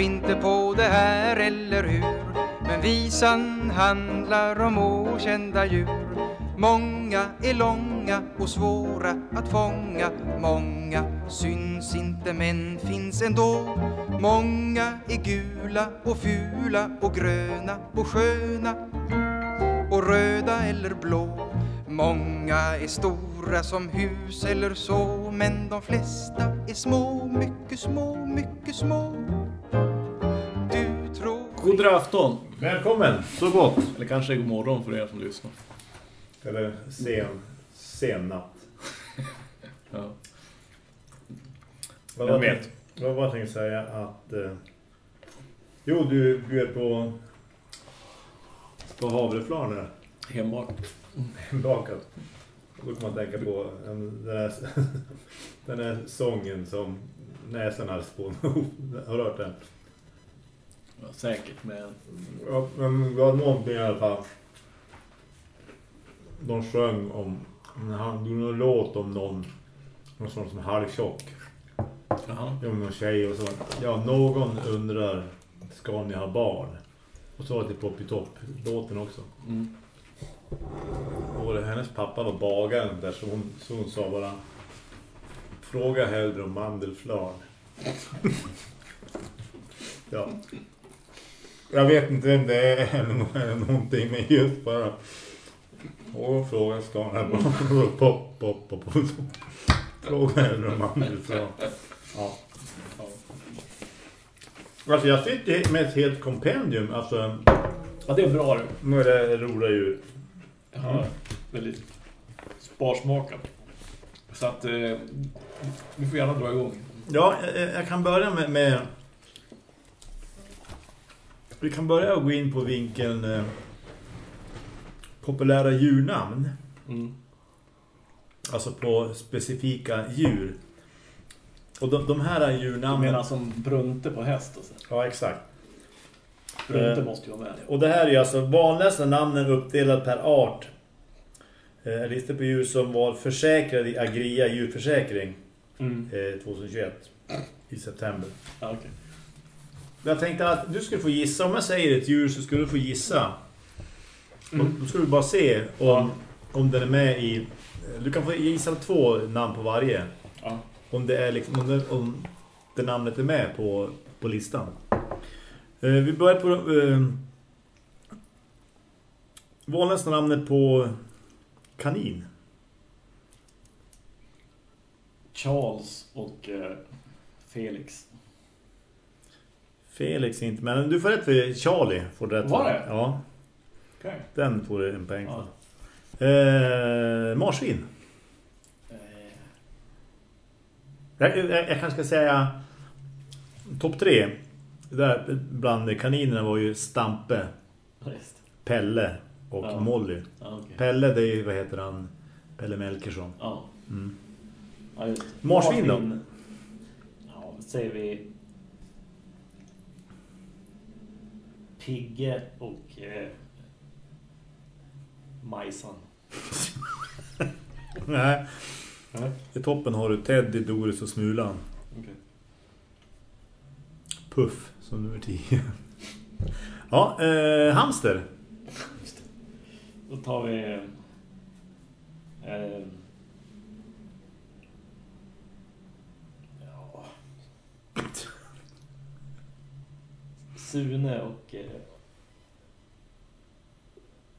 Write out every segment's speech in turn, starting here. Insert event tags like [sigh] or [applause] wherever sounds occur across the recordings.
tror inte på det här eller hur? Men visan handlar om okända djur. Många är långa och svåra att fånga. Många syns inte men finns ändå. Många är gula och fula och gröna och sköna. Och röda eller blå. Många är stora som hus eller så Men de flesta är små, mycket små, mycket små. God afton. Välkommen! Så gott. Eller kanske god morgon för er som lyssnar. Eller sen, sen natt. [laughs] Ja. Vad Jag var vet. tänkt- Vad var jag tänkte säga att... Eh, jo, du bjöd på... På havreflarner. Hembak. Bakat. Då kan man tänka på en, den, här, [laughs] den här sången som näsan har på. Har du hört den? Ja, säkert men Ja, men det var någonting i alla fall. De sjöng om... Han gjorde någon låt om någon... Någon sån som halvtjock. Jaha. om någon tjej och så. Ja, någon undrar, ska ni ha barn? Och så var det Poppy Top-låten också. Mm. Och hennes pappa var bagaren där så hon, så hon sa bara Fråga hellre om mandelflarn. [laughs] ja. Jag vet inte [laughs] om det är eller någonting men just bara och fråga ska han? [laughs] Pop, pop, pop, pop. Fråga hellre om mandelflarn. Ja. Alltså jag sitter med ett helt kompendium. Alltså, Ja, det är bra du. nu är det roliga djur. Ja, väldigt sparsmakat. Så att eh, vi får gärna dra igång. Ja, jag, jag kan börja med, med... Vi kan börja gå in på vinkeln eh, populära djurnamn. Mm. Alltså på specifika djur. Och de, de här Du djurnamnen... menar som Brunte på häst och så. Ja, exakt. Brunte Eh, måste ju vara med. Och det här är alltså vanligaste namnen uppdelade per art. Eh, En lista på djur som var försäkrade i Agria djurförsäkring Mm. eh, 2021 i september. Ja, okej. Jag tänkte att du skulle få gissa. Om jag säger ett djur så skulle du få gissa. Mm. Då ska du bara se om, om den är med i... Du kan få gissa två namn på varje. Ja. Om det är liksom, om det, om det namnet är med på, på listan. Eh, vi börjar på... Eh, vanligaste namnet på kanin. Charles och eh, Felix. Felix inte, men du får rätt för Charlie. Får du rätt Var för. det? Ja, Okej. den får du en poäng Ja. för. Eh, marsvin. Eh, Jag, jag, jag kanske ska säga topp tre. Där bland kaninerna var ju Stampe, just. Pelle och Ja. Molly. Ja, okej. Pelle, det är ju, vad heter han? Pelle Melkersson. Ja. Mm. Ja, just. Marsvin då? Ja, säger vi Pigge och eh, Majsan. [laughs] Nej, Ja. i toppen har du Teddy, Doris och Smulan. Okej. Puff som nummer 10. ja, eh, hamster. Då tar vi eh, ja. Sune och eh,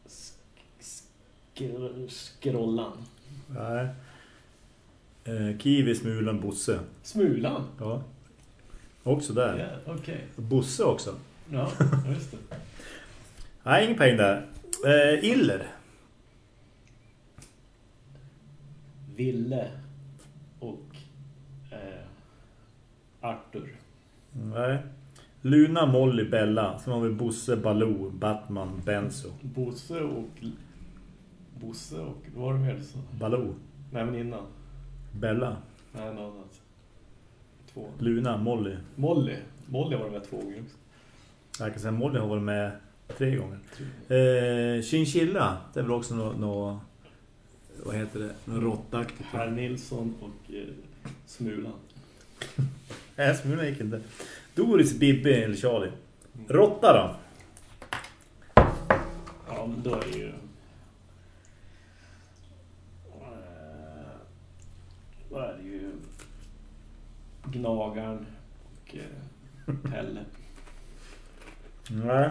sk skr Skrollan. Nej. Eh, Kiwi, Smulan, Bosse. Smulan? Ja. Också där. Ja, okej. Bosse också. Ja, [laughs] just det. Nej, ingen poäng där. Eh, Iller. Ville och eh, Arthur. Nej. Luna, Molly, Bella. Sen har vi Bosse, Baloo, Batman, Benzo. Bosse och... Bosse och... Vad var det mer? Baloo, Nej, men innan. Bella, Nej, något annat. Två. Luna, Molly. Molly. Molly var med två gånger också. Jag kan säga Molly har varit med tre gånger. Eh, Chinchilla, det är väl också något... Nå, vad heter det? Något råttaktigt. Herr Nilsson och eh, Smulan. [laughs] Nej, Smulan gick inte. Doris, Bibbe eller Charlie. Råtta då? Ja, men då är det ju... Eh, Då är det ju... Gnagaren och eh, Pelle. Nej.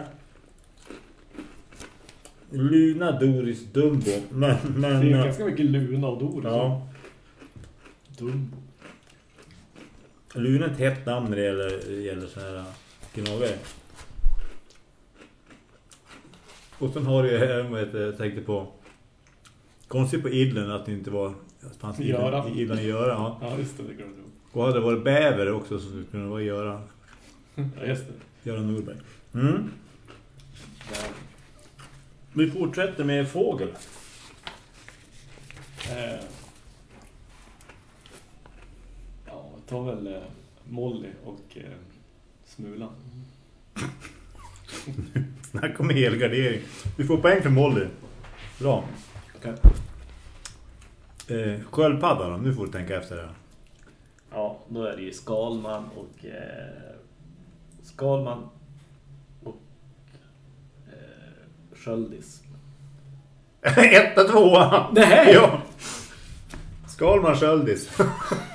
Luna, Doris, Dumbo. Men, men... Det är ganska mycket Luna och Doris. Ja. Dumbo. Luna är ett hett namn när det gäller, det gäller så här gnagare. Och sen har heter det, jag tänkte på konstigt på idlen att det inte var fanns Göra. idlen, idlen göra. Ja. Ja, just det. Det glömde jag. Och hade det varit bäver också så skulle kunna vara göra. Ja, just det. Göra Norberg. Mm. Där. Vi fortsätter med fågel. Eh, tar väl eh, Molly och eh, Smulan. Snacka om helgardering. Vi får poäng för Molly. Bra. Okej. Eh, sköldpadda då, nu får du tänka efter det. Ja, då är det ju Skalman och eh, Skalman och eh, Sköldis. [laughs] Etta, tvåa! Nej! Ja! Skalman Sköldis. [laughs]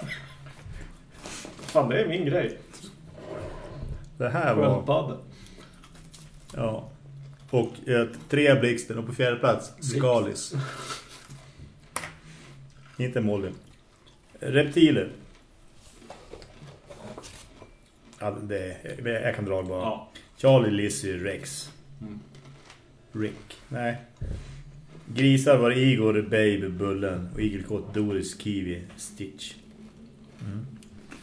Fan, det är min grej. Det här var... Sköldpadda. Ja. Och eh, tre blixten och på fjärde plats Skalis. Inte Molly. Reptiler. Ja, det, jag kan dra bara. Ja. Charlie, Lizzie, Rex. Mm. Rick. Nej. Grisar var Igor, Babe, Bullen och igelkott Doris, Kiwi, Stitch.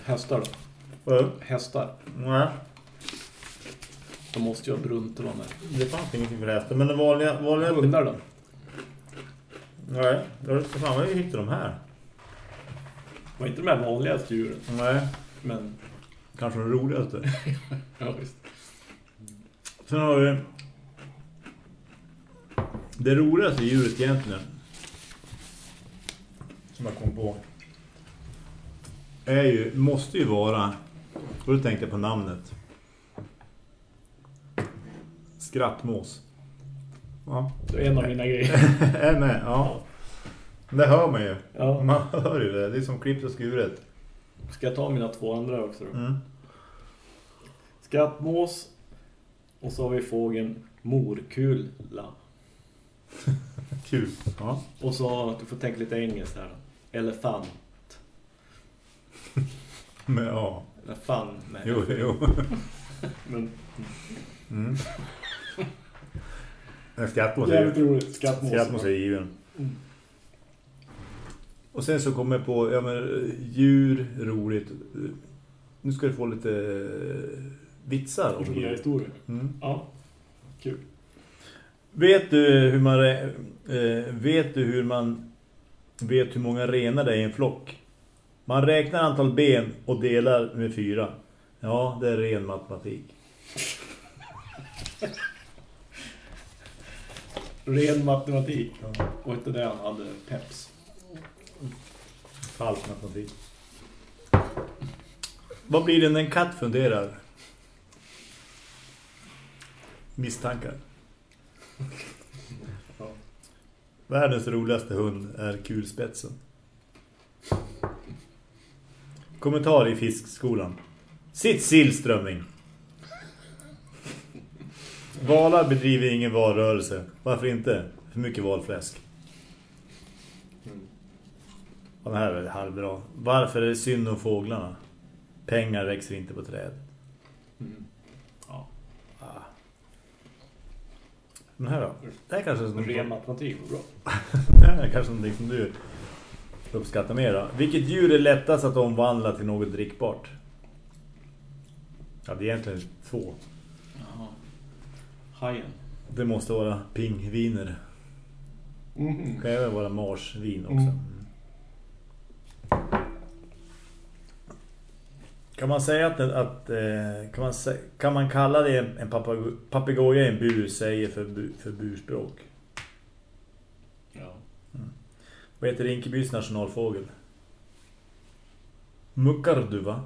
Hästar då? Vad? Hästar. Nej, De måste ju ha bruntor med. det fanns ingenting för hästar. Men det vanliga... vanliga Hundar då? Nej, då ska fan vad hittar de här? Var inte de här vanligaste djuren? Nej, Men, kanske de roligaste. [laughs] ja visst. Sen har vi... Det roligaste djuret egentligen. Som jag kom på. Är ju, måste ju vara... Och då tänkte jag på namnet. Skrattmås. Ja. Det är en av mina grejer. [laughs] är med, ja. Det hör man ju. Ja. Man hör ju det. Det är som klippt och skuret. Ska jag ta mina två andra också då? Mm. Skrattmås. Och så har vi fågeln morkula. [laughs] Kul. Ja. Och så, du får tänka lite engelskt här. Elefant. Men ja. Eller fan med. Jo, jo. [laughs] Men, Mm. En skrattmås är jävligt roligt. Skrattmås är given. Mm. Och sen så kommer jag på, ja men djur, roligt. Nu ska du få lite vitsar Och djur. historia. Mm. Ja, kul. Vet du hur man eh, vet du hur man vet hur många renar det är i en flock? Man räknar antal ben och delar med fyra. Ja, det är ren matematik. Ren matematik. Och inte det han hade peps. Falsk matematik. Vad blir det när en katt funderar? Misstankar. Ja. Världens roligaste hund är kulspetsen. Kommentar i fiskskolan. Sitt sillströmming. Valar bedriver ingen valrörelse. Varför inte? För mycket valfläsk. Ja, den här är halvbra. Varför är det synd om fåglarna? Pengar växer inte på träd. Mm. Ja. Ah. Den här då? Det här kanske är som Ren matematik var bra. [laughs] Det här är kanske någonting som du uppskattar mer då. Vilket djur är lättast att omvandla till något drickbart? Ja, det är egentligen två. Jaha. Hajen. Det måste vara pingviner. Mm. Det kan även vara marsvin också. Mm. Mm. Kan man säga att, att eh, kan, man, kan man kalla det en, papegoja i en bur säger för, för burspråk? Ja. Vad heter Rinkebys nationalfågel? Muckar du va?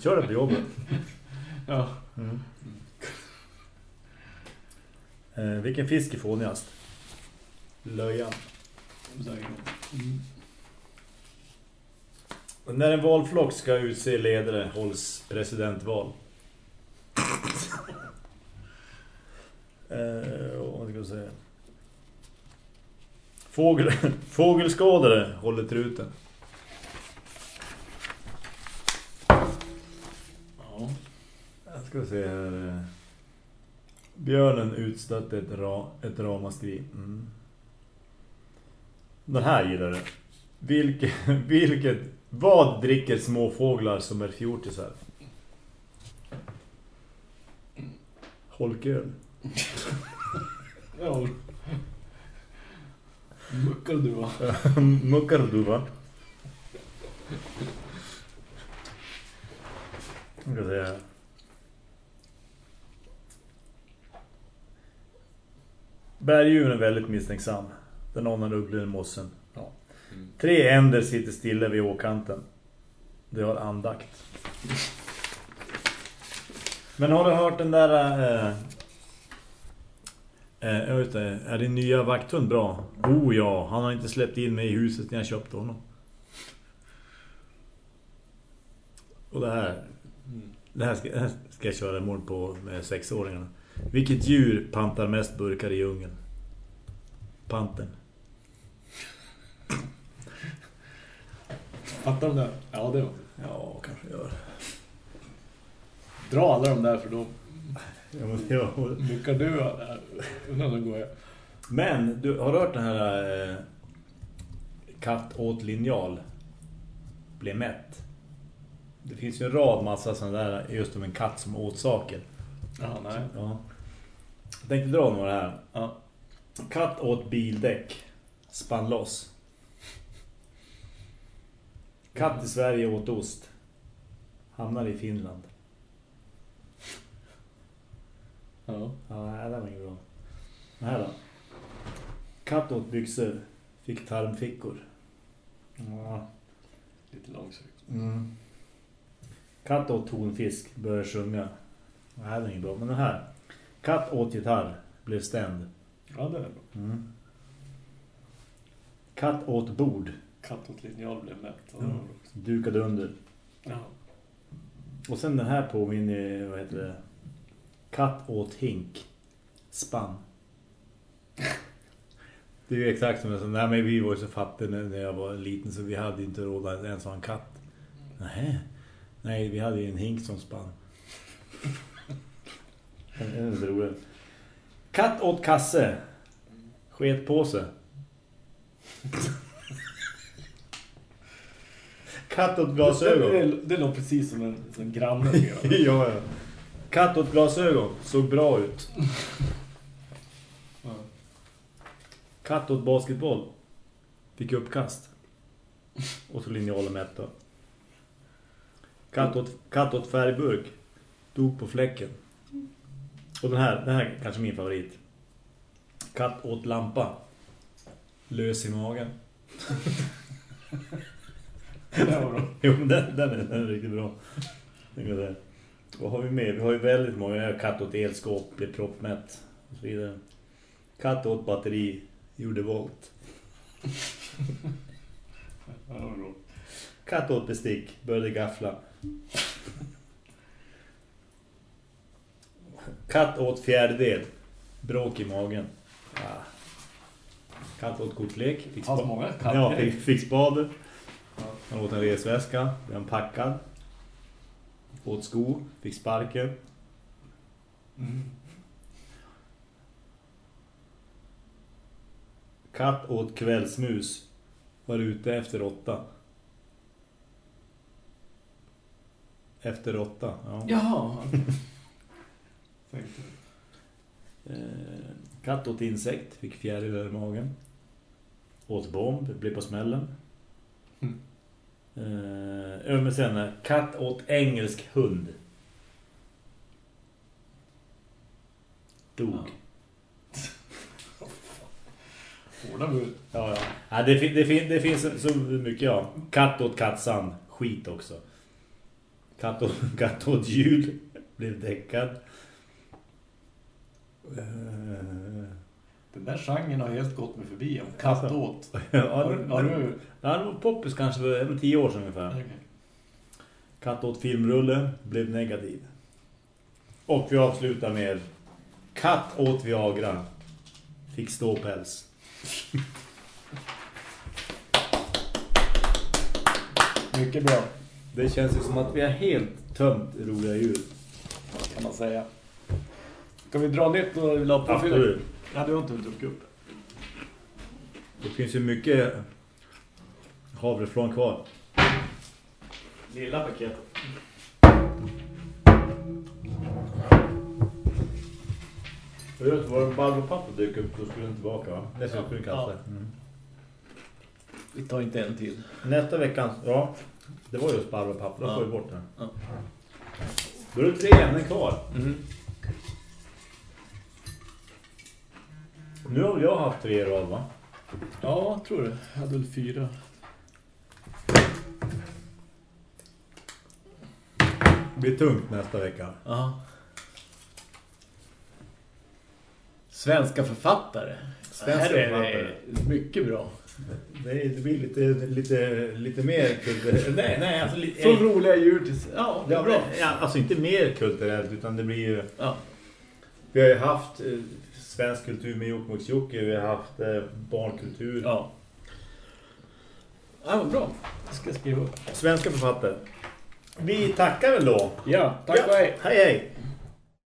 Kör det på jobbet. Ja. Eh, vilken fisk är fånigast? Löjan. Mm. Och när en valflock ska utse ledare hålls presidentval. eh, vad ska jag säga? Fågel, [laughs] fågelskådare håller truten. Ja. Jag ska se här. eh. Björnen utstötte ett, ra, ett ramaskri. Mm. Den här gillar du. Vilket, [laughs] vilket, vad dricker småfåglar som är fjortisar? Holköl. [laughs] Ja. Muckar du va? Muckarduva. [laughs] Jag ska säga. Bergdjuren är väldigt misstänksam. Den anar ugglor i mossen. Ja. Tre änder sitter stilla vid åkanten. Det har andakt. Men har du hört den där... Eh, eh, vet inte, är din nya vakthund bra? Oh ja, han har inte släppt in mig i huset när jag köpte honom. Och det här... Det här ska, det här ska jag köra imorgon på med sexåringarna. Vilket djur pantar mest burkar i djungeln? Panten. Fattar de det? Ja, det var. Ja, kanske gör. Dra alla de där för då Ja, men, ja. muckar du där. Då går jag. Men, du har hört den här eh, katt åt linjal blev mätt. Det finns ju en rad massa sådana där just om en katt som åt saker. Ja, nej. Ja. Jag tänkte dra några här. Ja. Katt åt bildäck. Spann loss. Katt i Sverige åt ost. Hamnar i Finland. Ja. Ja, det var inget bra. Den här då. Katt åt byxor. Fick tarmfickor. Ja. Lite långsökt. Mm. Katt åt tonfisk. Började sjunga. Det var inget bra. Men den här. Katt åt gitarr. Blev ständ. Ja, det är bra. Mm. Katt åt bord. Katt åt linjal blev mätt. Också. Dukade under. Ja. Och sen den här påminner, vad heter det? Katt åt hink. Spann. Det är ju exakt som en sån. Nej men vi var ju så fattiga när jag var liten så vi hade inte råd att ens ha en katt. Nej. Nej, vi hade ju en hink som spann. Det är roligt. Katt åt kasse. Sketpåse. Katt åt glasögon. Det, det, det låter precis som en, som en granne. [laughs] ja, ja. Katt åt glasögon. Såg bra ut. Ja. Katt åt basketboll. Fick uppkast. Och så linjalen mätt då. Katt åt, katt åt färgburk. Dog på fläcken. Och den här, den här är kanske min favorit. Katt åt lampa. Lös i magen. [laughs] Det var bra. Jo, den, den, är, den är riktigt bra. Jag kan säga. Vad har vi med? Vi har ju väldigt många. Katt åt elskåp, blev proppmätt. Och så vidare. Katt åt batteri, gjorde volt. Katt åt bestick, började gaffla. Katt åt fjärdedel, bråk i magen. Ja. Katt åt kortlek, fick, spa- ja, fick, fick spade. Ja. Han åt en resväska, han packad. Åt sko, fick sparken. Mm. Katt åt kvällsmus, var ute efter åtta. Efter åtta, ja. Jaha. Tänkte. Eh, katt åt insekt, fick fjärilar i magen. Åt bomb, blev på smällen. Mm. Ja, men sen, eh, katt åt engelsk hund. Dog. Hårda bud. Ja, ja. ja det, fin- det, fin- det finns så mycket, ja. Katt åt kattsand. Skit också. Katt åt, [laughs] katt åt jul. Blev däckad. Eh, Den där genren har helt gått mig förbi. Katt Alltså. åt. [laughs] ja, Har, det- har du... Ja, det var poppis kanske för ja, tio år sedan ungefär. Okej. Katt åt filmrulle. Blev negativ. Och vi avslutar med Katt åt Viagra. Fick ståpäls. [laughs] Mycket bra, Det känns ju som att vi har helt tömt roliga djur. kan man säga. Ska vi dra nytt och ha påfyllning? Absolut. Ja, har inte druckit upp. Det finns ju mycket havreflon kvar. Lilla paketet. Förut var det Barbro pappa dök upp så skulle den tillbaka va? Nästa skulle den kasta. Ja. Mm. Vi tar inte en till. Nästa veckan, ja. Det var just Barbro pappa, då Ja. får vi bort den. Ja. Då är det tre ämnen kvar. Mm. Nu har jag haft tre i rad va? Ja, tror det. Jag hade väl fyra. Blir tungt nästa vecka. Ja. Svenska författare. Svenska Här är författare. det mycket bra. Det, det blir lite, lite, lite mer kulturellt. [laughs] Nej, nej, alltså lite... Så roliga djur till... Ja, det är bra. ja, alltså inte mer kulturellt utan det blir ju... Ja. Vi har ju haft eh, svensk kultur med Jokkmokks-Jocke, vi har haft eh, barnkultur. Ja. Ja, bra. Det ska jag skriva upp. Svenska författare. Vi tackar väl då. Ja, tack Ja, och hej. Hej hej!